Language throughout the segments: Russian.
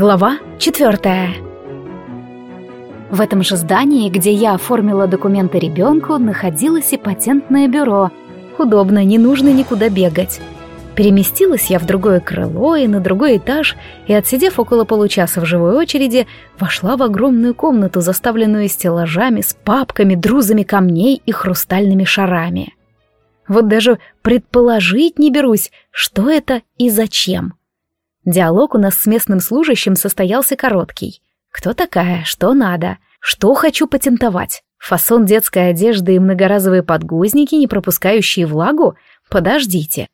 Глава четвертая. В этом же здании, где я оформила документы ребенку, находилось и патентное бюро. Удобно, не нужно никуда бегать. Переместилась я в другое крыло и на другой этаж, и, отсидев около получаса в живой очереди, вошла в огромную комнату, заставленную стеллажами с папками, друзами камней и хрустальными шарами. Вот даже предположить не берусь, что это и зачем. Диалог у нас с местным служащим состоялся короткий. Кто такая, что надо, что хочу патентовать. Фасон детской одежды и многоразовые подгузники, не пропускающие влагу? Подождите.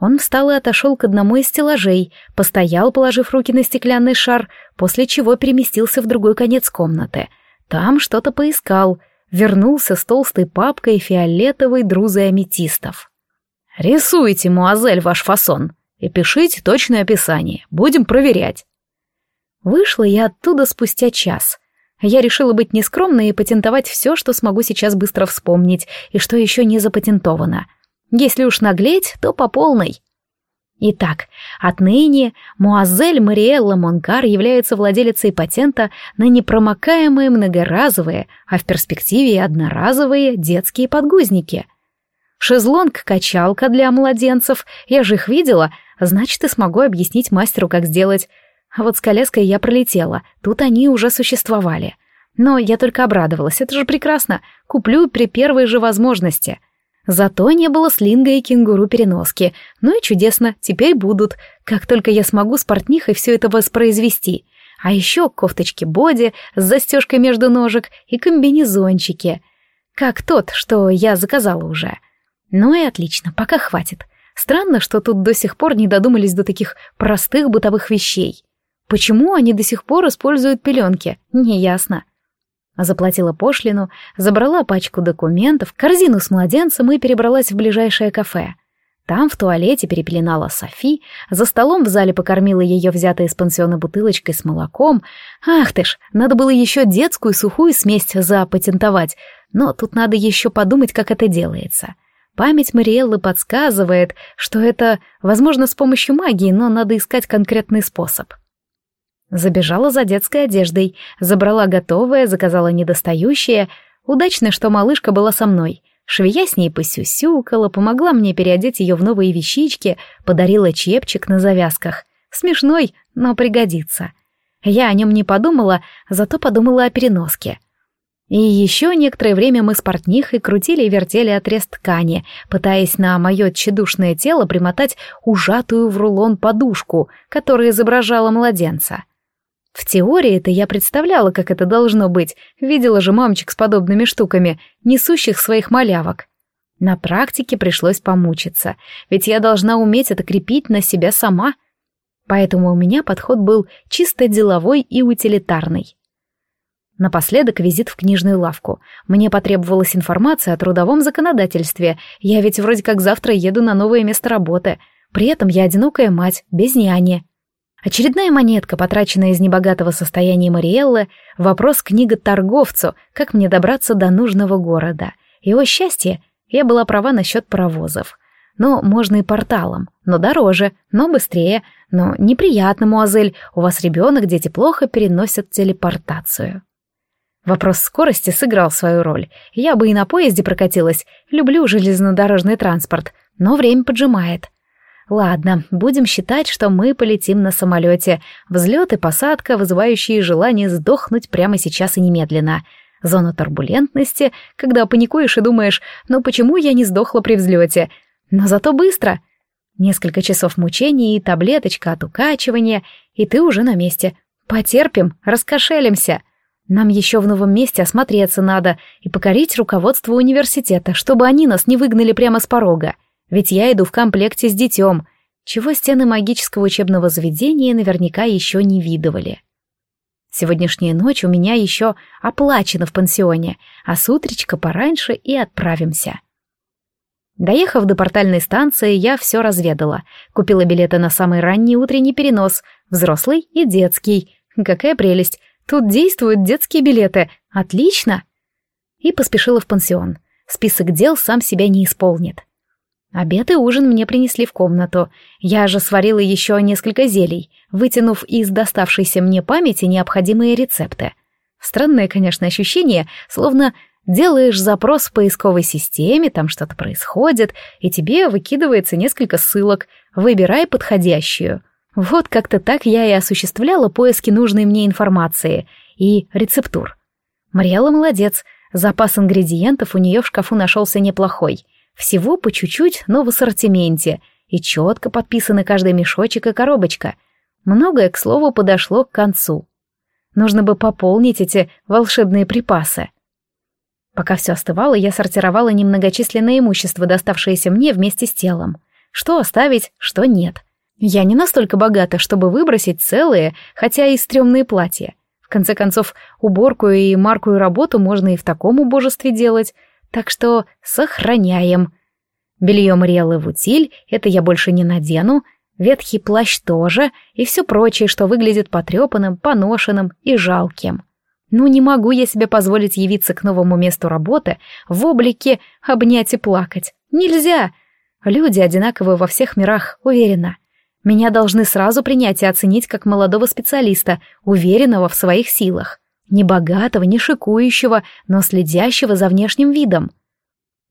Он встал и отошел к одному из стеллажей, постоял, положив руки на стеклянный шар, после чего переместился в другой конец комнаты. Там что-то поискал, вернулся с толстой папкой фиолетовой друзой аметистов. «Рисуйте, муазель, ваш фасон», и пишите точное описание. Будем проверять». Вышла я оттуда спустя час. Я решила быть нескромной и патентовать все, что смогу сейчас быстро вспомнить, и что еще не запатентовано. Если уж наглеть, то по полной. Итак, отныне Муазель Мариэлла Монкар является владелицей патента на непромокаемые многоразовые, а в перспективе и одноразовые детские подгузники. Шезлонг-качалка для младенцев, я же их видела, Значит, и смогу объяснить мастеру, как сделать. А вот с коляской я пролетела, тут они уже существовали. Но я только обрадовалась, это же прекрасно, куплю при первой же возможности. Зато не было слинга и кенгуру-переноски. Ну и чудесно, теперь будут, как только я смогу с портнихой все это воспроизвести. А еще кофточки-боди с застежкой между ножек и комбинезончики. Как тот, что я заказала уже. Ну и отлично, пока хватит. Странно, что тут до сих пор не додумались до таких простых бытовых вещей. Почему они до сих пор используют пеленки, неясно. Заплатила пошлину, забрала пачку документов, корзину с младенцем и перебралась в ближайшее кафе. Там в туалете перепеленала Софи, за столом в зале покормила ее взятой из пансиона бутылочкой с молоком. Ах ты ж, надо было еще детскую сухую смесь запатентовать, но тут надо еще подумать, как это делается. Память Мариэллы подсказывает, что это возможно с помощью магии, но надо искать конкретный способ. Забежала за детской одеждой, забрала готовое, заказала недостающее. Удачно, что малышка была со мной. Швея с ней посюсюкала, помогла мне переодеть ее в новые вещички, подарила чепчик на завязках. Смешной, но пригодится. Я о нем не подумала, зато подумала о переноске — и еще некоторое время мы с портнихой крутили и вертели отрез ткани, пытаясь на мое тщедушное тело примотать ужатую в рулон подушку, которая изображала младенца. В теории это я представляла, как это должно быть, видела же мамочек с подобными штуками, несущих своих малявок. На практике пришлось помучиться, ведь я должна уметь это крепить на себя сама. Поэтому у меня подход был чисто деловой и утилитарный. Напоследок визит в книжную лавку. Мне потребовалась информация о трудовом законодательстве. Я ведь вроде как завтра еду на новое место работы. При этом я одинокая мать, без няни. Очередная монетка, потраченная из небогатого состояния Мариэллы, вопрос книга торговцу, как мне добраться до нужного города. Его счастье, я была права насчет паровозов. Но можно и порталом, но дороже, но быстрее, но неприятно, муазель, у вас ребенок, дети плохо переносят телепортацию. Вопрос скорости сыграл свою роль. Я бы и на поезде прокатилась. Люблю железнодорожный транспорт, но время поджимает. Ладно, будем считать, что мы полетим на самолете. Взлет и посадка, вызывающие желание сдохнуть прямо сейчас и немедленно. Зона турбулентности, когда паникуешь и думаешь, ну почему я не сдохла при взлете? Но зато быстро. Несколько часов мучений и таблеточка от укачивания, и ты уже на месте. Потерпим, раскошелимся. Нам еще в новом месте осмотреться надо и покорить руководство университета, чтобы они нас не выгнали прямо с порога. Ведь я иду в комплекте с детем, чего стены магического учебного заведения наверняка еще не видывали. Сегодняшняя ночь у меня еще оплачена в пансионе, а с утречка пораньше и отправимся. Доехав до портальной станции, я все разведала. Купила билеты на самый ранний утренний перенос, взрослый и детский. Какая прелесть! Тут действуют детские билеты. Отлично!» И поспешила в пансион. Список дел сам себя не исполнит. Обед и ужин мне принесли в комнату. Я же сварила еще несколько зелий, вытянув из доставшейся мне памяти необходимые рецепты. Странное, конечно, ощущение, словно делаешь запрос в поисковой системе, там что-то происходит, и тебе выкидывается несколько ссылок. Выбирай подходящую. Вот как-то так я и осуществляла поиски нужной мне информации и рецептур. Мариэла молодец, запас ингредиентов у нее в шкафу нашелся неплохой. Всего по чуть-чуть, но в ассортименте, и четко подписаны каждый мешочек и коробочка. Многое, к слову, подошло к концу. Нужно бы пополнить эти волшебные припасы. Пока все остывало, я сортировала немногочисленное имущество, доставшееся мне вместе с телом. Что оставить, что нет. Я не настолько богата, чтобы выбросить целые, хотя и стрёмные платья. В конце концов, уборку и маркую работу можно и в таком убожестве делать, так что сохраняем. Белье Мариэллы в утиль, это я больше не надену, ветхий плащ тоже, и все прочее, что выглядит потрепанным, поношенным и жалким. Ну не могу я себе позволить явиться к новому месту работы в облике обнять и плакать. Нельзя. Люди одинаковы во всех мирах, уверена. Меня должны сразу принять и оценить как молодого специалиста, уверенного в своих силах. Не богатого, не шикующего, но следящего за внешним видом.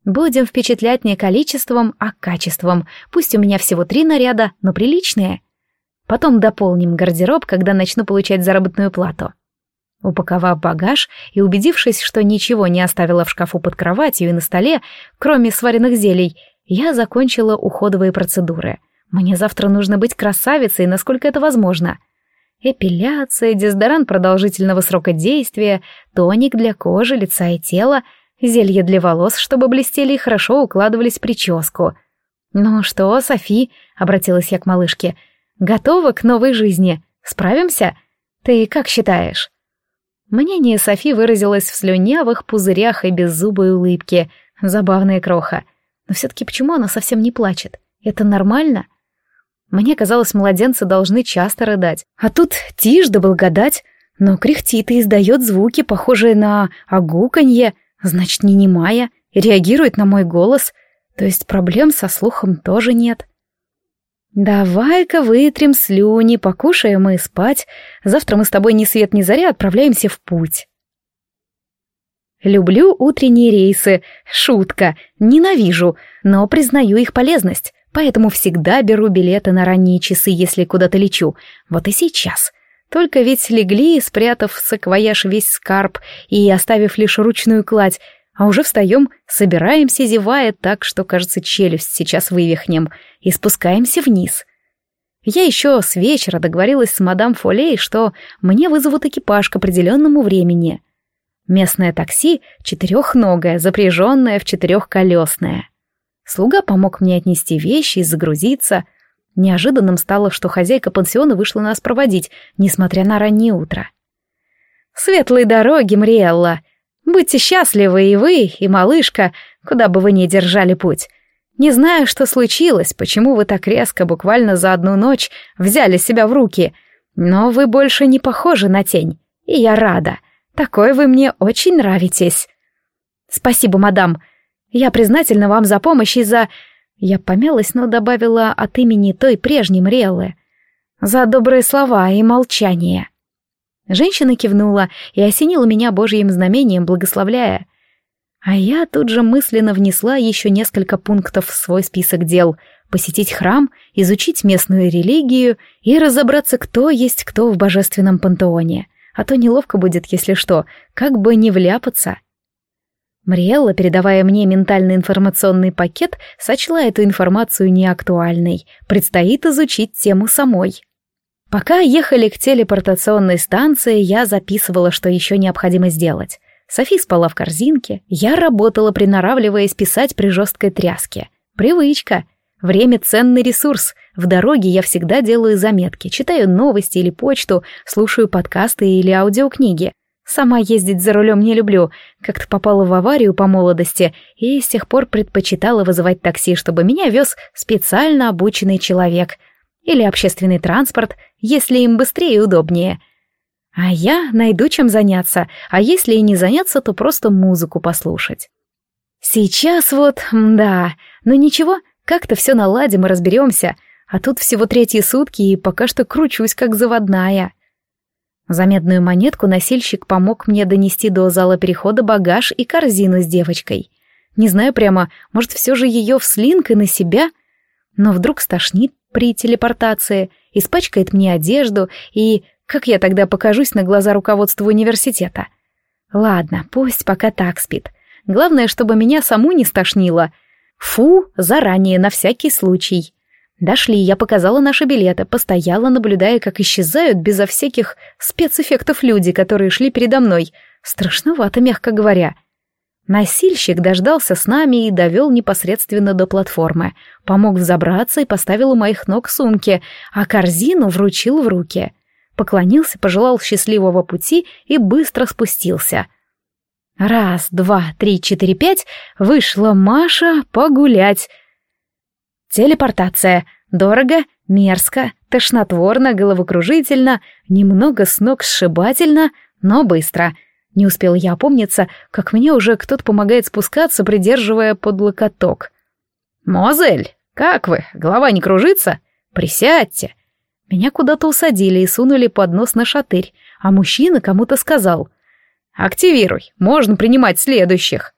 Будем впечатлять не количеством, а качеством. Пусть у меня всего три наряда, но приличные. Потом дополним гардероб, когда начну получать заработную плату. Упаковав багаж и убедившись, что ничего не оставила в шкафу под кроватью и на столе, кроме сваренных зелий, я закончила уходовые процедуры. Мне завтра нужно быть красавицей, насколько это возможно. Эпиляция, дезодорант продолжительного срока действия, тоник для кожи, лица и тела, зелье для волос, чтобы блестели и хорошо укладывались в прическу. «Ну что, Софи?» — обратилась я к малышке. «Готова к новой жизни? Справимся? Ты как считаешь?» Мнение Софи выразилось в слюнявых пузырях и беззубой улыбке. Забавная кроха. Но все-таки почему она совсем не плачет? Это нормально? Мне казалось, младенцы должны часто рыдать. А тут тишь да благодать. Но кряхтит и издает звуки, похожие на огуканье. Значит, не немая. И реагирует на мой голос. То есть проблем со слухом тоже нет. «Давай-ка вытрем слюни, покушаем и спать. Завтра мы с тобой ни свет ни заря отправляемся в путь». Люблю утренние рейсы. Шутка. Ненавижу, но признаю их полезность. Поэтому всегда беру билеты на ранние часы, если куда-то лечу. Вот и сейчас. Только ведь легли, спрятав в саквояж весь скарб и оставив лишь ручную кладь, а уже встаем, собираемся, зевая так, что, кажется, челюсть сейчас вывихнем, и спускаемся вниз. Я еще с вечера договорилась с мадам Фолей, что мне вызовут экипаж к определенному времени. Местное такси четырехногое, запряженное в четырехколесное. Слуга помог мне отнести вещи и загрузиться. Неожиданным стало, что хозяйка пансиона вышла нас проводить, несмотря на раннее утро. «Светлой дороги, Мриэлла!» Будьте счастливы и вы, и малышка, куда бы вы ни держали путь. Не знаю, что случилось, почему вы так резко, буквально за одну ночь, взяли себя в руки, но вы больше не похожи на тень, и я рада. Такой вы мне очень нравитесь. Спасибо, мадам. Я признательна вам за помощь и за... Я помялась, но добавила от имени той прежней Мреллы. За добрые слова и молчание. Женщина кивнула и осенила меня божьим знамением, благословляя. А я тут же мысленно внесла еще несколько пунктов в свой список дел — посетить храм, изучить местную религию и разобраться, кто есть кто в божественном пантеоне. А то неловко будет, если что, как бы не вляпаться. Мариэлла, передавая мне ментальный информационный пакет, сочла эту информацию неактуальной. Предстоит изучить тему самой. Пока ехали к телепортационной станции, я записывала, что еще необходимо сделать. Софи спала в корзинке, я работала, приноравливаясь писать при жесткой тряске. Привычка. Время — ценный ресурс. В дороге я всегда делаю заметки, читаю новости или почту, слушаю подкасты или аудиокниги. Сама ездить за рулем не люблю, как-то попала в аварию по молодости и с тех пор предпочитала вызывать такси, чтобы меня вез специально обученный человек — или общественный транспорт, если им быстрее и удобнее. А я найду чем заняться, а если и не заняться, то просто музыку послушать. Сейчас вот, да, но ничего, Как-то все наладим и разберемся, а тут всего третьи сутки, и пока что кручусь, как заводная. За медную монетку носильщик помог мне донести до зала перехода багаж и корзину с девочкой. Не знаю прямо, может, все же ее в слинг и на себя? Но вдруг стошнит при телепортации, испачкает мне одежду, и как я тогда покажусь на глаза руководству университета? Ладно, пусть пока так спит. Главное, чтобы меня саму не стошнило. Фу, заранее, на всякий случай. Дошли, я показала наши билеты, постояла, наблюдая, как исчезают безо всяких спецэффектов люди, которые шли передо мной. Страшновато, мягко говоря. Носильщик дождался с нами и довел непосредственно до платформы. Помог взобраться и поставил у моих ног сумки, а корзину вручил в руки. Поклонился, пожелал счастливого пути и быстро спустился. Раз, два, три, четыре, пять, вышла Маша погулять — Телепортация. Дорого, мерзко, тошнотворно, головокружительно, немного с ног сшибательно, но быстро. Не успел я опомниться, как мне уже кто-то помогает спускаться, придерживая под локоток. «Мозель, как вы? Голова не кружится? Присядьте!» Меня куда-то усадили и сунули под нос на шатырь, а мужчина кому-то сказал. «Активируй, можно принимать следующих».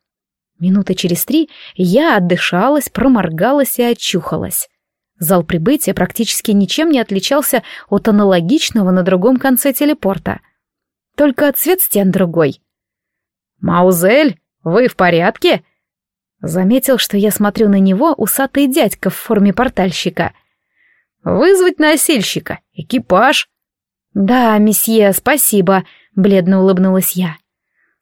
Минуты через три я отдышалась, проморгалась и очухалась. Зал прибытия практически ничем не отличался от аналогичного на другом конце телепорта. Только цвет стен другой. «Маузель, вы в порядке?» Заметил, что я смотрю на него усатый дядька в форме портальщика. «Вызвать носильщика, экипаж». «Да, месье, спасибо», — бледно улыбнулась я.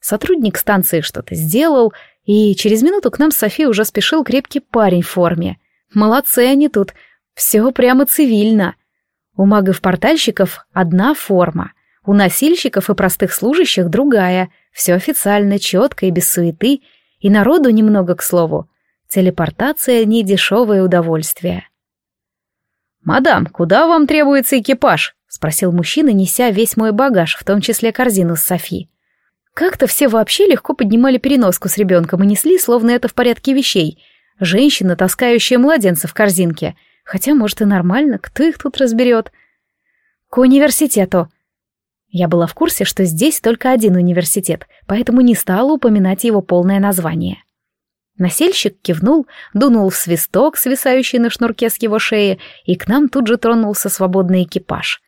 Сотрудник станции что-то сделал, и через минуту к нам с Софи уже спешил крепкий парень в форме. Молодцы они тут, все прямо цивильно. У магов-портальщиков одна форма, у носильщиков и простых служащих другая, все официально, четко и без суеты, и народу немного, к слову. Телепортация — не дешевое удовольствие. «Мадам, куда вам требуется экипаж?» — спросил мужчина, неся весь мой багаж, в том числе корзину с Софи. Как-то все вообще легко поднимали переноску с ребенком и несли, словно это в порядке вещей. Женщина, таскающая младенца в корзинке. Хотя, может, и нормально, кто их тут разберет? К университету. Я была в курсе, что здесь только один университет, поэтому не стала упоминать его полное название. Насельщик кивнул, дунул в свисток, свисающий на шнурке с его шеи, и к нам тут же тронулся свободный экипаж.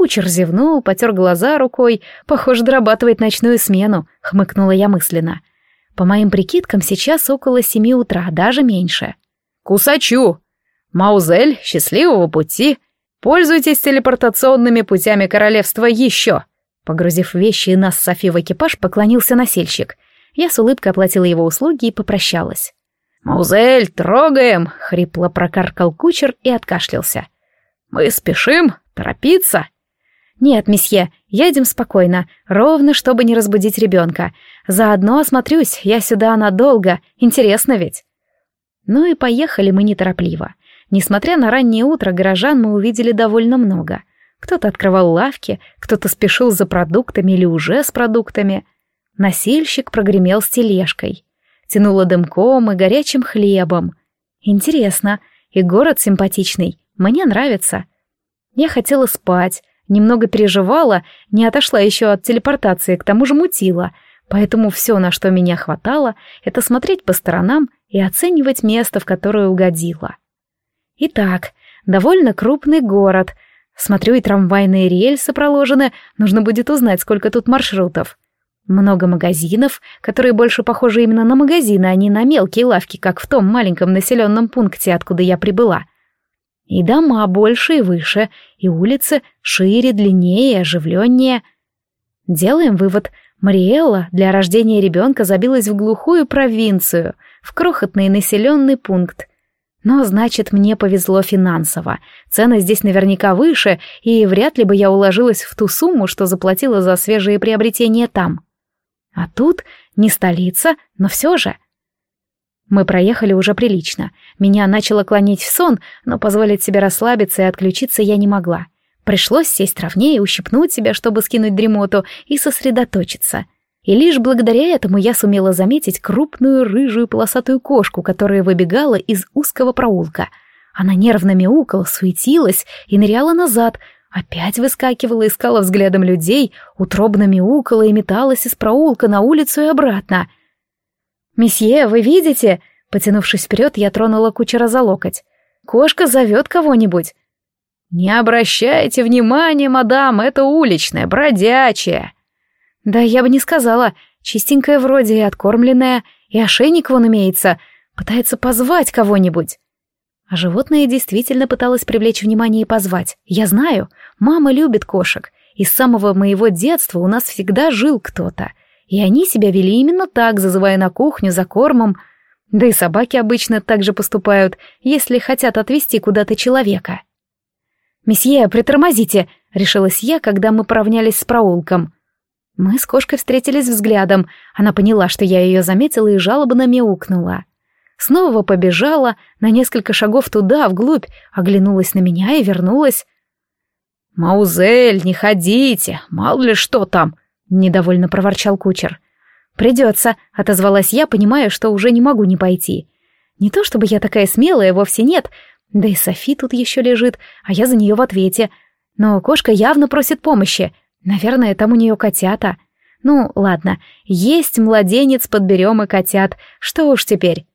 Кучер зевнул, потер глаза рукой. Похоже, дорабатывает ночную смену, хмыкнула я мысленно. По моим прикидкам, сейчас около семи утра, даже меньше. «Кусачу! Маузель, счастливого пути! Пользуйтесь телепортационными путями королевства еще!» Погрузив вещи и нас с Софи в экипаж, поклонился насельщик. Я с улыбкой оплатила его услуги и попрощалась. «Маузель, трогаем!» — хрипло прокаркал кучер и откашлялся. «Мы спешим? Торопиться?» «Нет, месье, едем спокойно, ровно, чтобы не разбудить ребенка. Заодно осмотрюсь, я сюда надолго, интересно ведь». Ну и поехали мы неторопливо. Несмотря на раннее утро, горожан мы увидели довольно много. Кто-то открывал лавки, кто-то спешил за продуктами или уже с продуктами. Насильщик прогремел с тележкой. Тянуло дымком и горячим хлебом. Интересно, и город симпатичный, мне нравится. Я хотела спать, Немного переживала, не отошла еще от телепортации, к тому же мутила, поэтому все, на что меня хватало, это смотреть по сторонам и оценивать место, в которое угодила. Итак, довольно крупный город. Смотрю, и трамвайные рельсы проложены, нужно будет узнать, сколько тут маршрутов. Много магазинов, которые больше похожи именно на магазины, а не на мелкие лавки, как в том маленьком населенном пункте, откуда я прибыла. И дома больше и выше, и улицы шире, длиннее оживленнее. Делаем вывод. Мариэлла для рождения ребенка забилась в глухую провинцию, в крохотный населенный пункт. Но, значит, мне повезло финансово. Цены здесь наверняка выше, и вряд ли бы я уложилась в ту сумму, что заплатила за свежие приобретения там. А тут не столица, но все же — мы проехали уже прилично. Меня начало клонить в сон, но позволить себе расслабиться и отключиться я не могла. Пришлось сесть ровнее, ущипнуть себя, чтобы скинуть дремоту и сосредоточиться. И лишь благодаря этому я сумела заметить крупную рыжую полосатую кошку, которая выбегала из узкого проулка. Она нервно мяукала, суетилась и ныряла назад, опять выскакивала, искала взглядом людей, утробно мяукала и металась из проулка на улицу и обратно. «Месье, вы видите?» Потянувшись вперед, я тронула кучера за локоть. «Кошка зовет кого-нибудь». «Не обращайте внимания, мадам, это уличная, бродячая». «Да я бы не сказала. Чистенькая вроде и откормленная, и ошейник вон имеется. Пытается позвать кого-нибудь». А животное действительно пыталось привлечь внимание и позвать. Я знаю, мама любит кошек, и с самого моего детства у нас всегда жил кто-то. И они себя вели именно так, зазывая на кухню за кормом. Да и собаки обычно так же поступают, если хотят отвезти куда-то человека. «Месье, притормозите!» — решилась я, когда мы поравнялись с проулком. Мы с кошкой встретились взглядом. Она поняла, что я ее заметила и жалобно мяукнула. Снова побежала на несколько шагов туда, вглубь, оглянулась на меня и вернулась. «Маузель, не ходите, мало ли что там!» — недовольно проворчал кучер. «Придется», — отозвалась я, понимая, что уже не могу не пойти. Не то чтобы я такая смелая, вовсе нет, да и Софи тут еще лежит, а я за нее в ответе. Но кошка явно просит помощи. Наверное, там у нее котята. Ну, ладно, есть младенец, подберем и котят. Что уж теперь.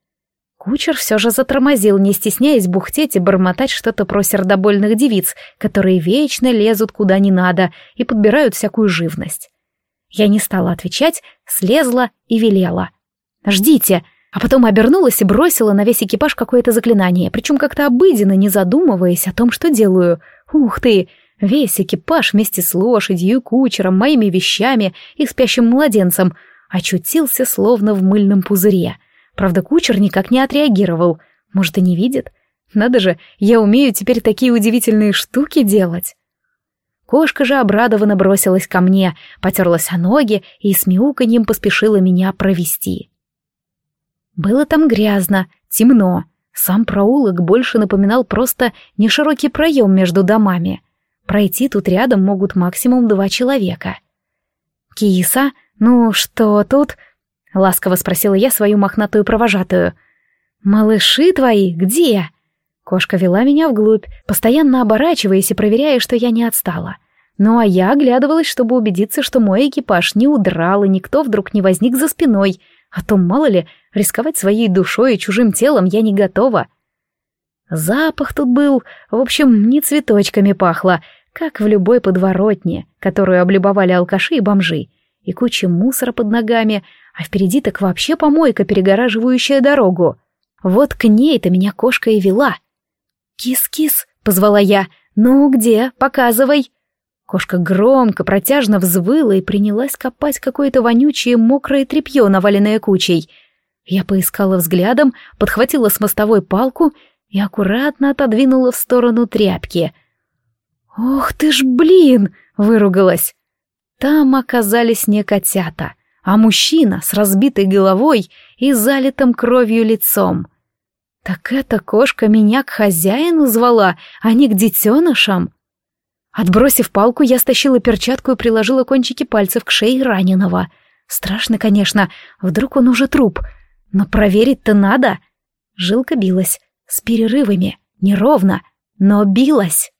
Кучер все же затормозил, не стесняясь бухтеть и бормотать что-то про сердобольных девиц, которые вечно лезут куда не надо и подбирают всякую живность. Я не стала отвечать, слезла и велела. «Ждите!» А потом обернулась и бросила на весь экипаж какое-то заклинание, причем как-то обыденно, не задумываясь о том, что делаю. Ух ты! Весь экипаж вместе с лошадью, кучером, моими вещами и спящим младенцем очутился словно в мыльном пузыре — Правда, кучер никак не отреагировал. Может, и не видит? Надо же, я умею теперь такие удивительные штуки делать. Кошка же обрадованно бросилась ко мне, потерлась о ноги и с мяуканьем поспешила меня провести. Было там грязно, темно. Сам проулок больше напоминал просто неширокий проем между домами. Пройти тут рядом могут максимум два человека. «Киса, ну что тут?» — ласково спросила я свою мохнатую провожатую. «Малыши твои где?» Кошка вела меня вглубь, постоянно оборачиваясь и проверяя, что я не отстала. Ну а я оглядывалась, чтобы убедиться, что мой экипаж не удрал и никто вдруг не возник за спиной, а то, мало ли, рисковать своей душой и чужим телом я не готова. Запах тут был, в общем, не цветочками пахло, как в любой подворотне, которую облюбовали алкаши и бомжи, и куча мусора под ногами, а впереди так вообще помойка, перегораживающая дорогу. Вот к ней-то меня кошка и вела. «Кис-кис», — позвала я, — «ну где, показывай». Кошка громко, протяжно взвыла и принялась копать какое-то вонючее мокрое тряпье, наваленное кучей. Я поискала взглядом, подхватила с мостовой палку и аккуратно отодвинула в сторону тряпки. «Ох ты ж, блин!» — выругалась. Там оказались не котята — а мужчина с разбитой головой и залитым кровью лицом. Так эта кошка меня к хозяину звала, а не к детенышам. Отбросив палку, я стащила перчатку и приложила кончики пальцев к шее раненого. Страшно, конечно, вдруг он уже труп, но проверить-то надо. Жилка билась, с перерывами, неровно, но билась.